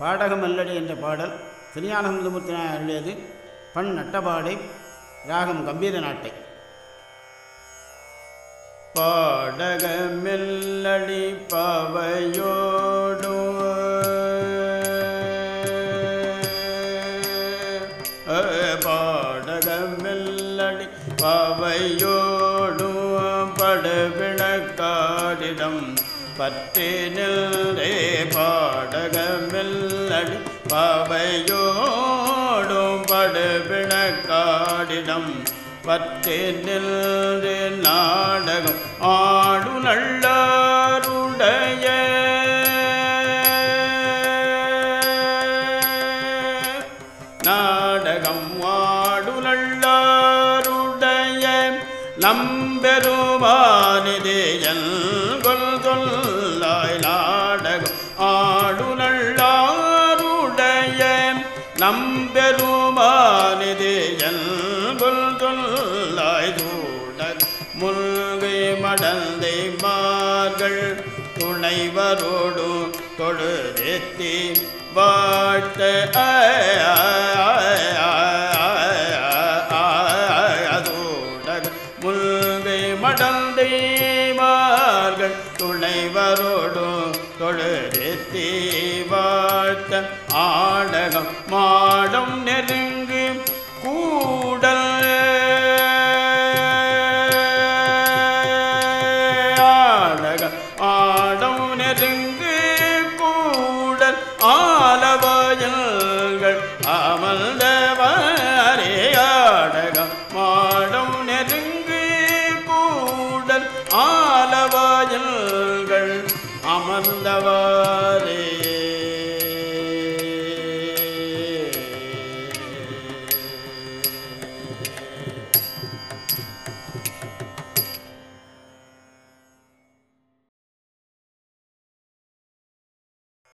பாடகம் அல்லடி என்ற பாடல் திருஞானசமுத்திரன் அருளியது. பண் நட்டபாடை ராகம் கம்பீர நாட்டை. பாடகமெல்லடி பவையோடு பாடகமெல்லடி பவையோடு படுவிளக்காடிடம் பற்றி நின்றே பாடகமெல்லடி பவையோடும் படுவிளக்காடிடம் பற்றி நின்று நாடகம் ஆடு நல்லாருடைய நாடகம் ஆடு நல்லார் நம்பெருமானிதேயல் கொல் சொல்லாய் நாடகம் ஆடு நல்லாருடைய நம்பெருமானிதேயல் கொல் சொல்லாய் தூடர் முல்கை மடந்தை மார்கள் துணைவரோடு தொழுதேத்தி வாழ்த்த. முல்கை மடந்தேவார்கள் துணைவரோடும் தொழுதி வாழ்த்த ஆடகம் மாடம் நெருங்க ஆலவாயல்கள் அமர்ந்தவாரே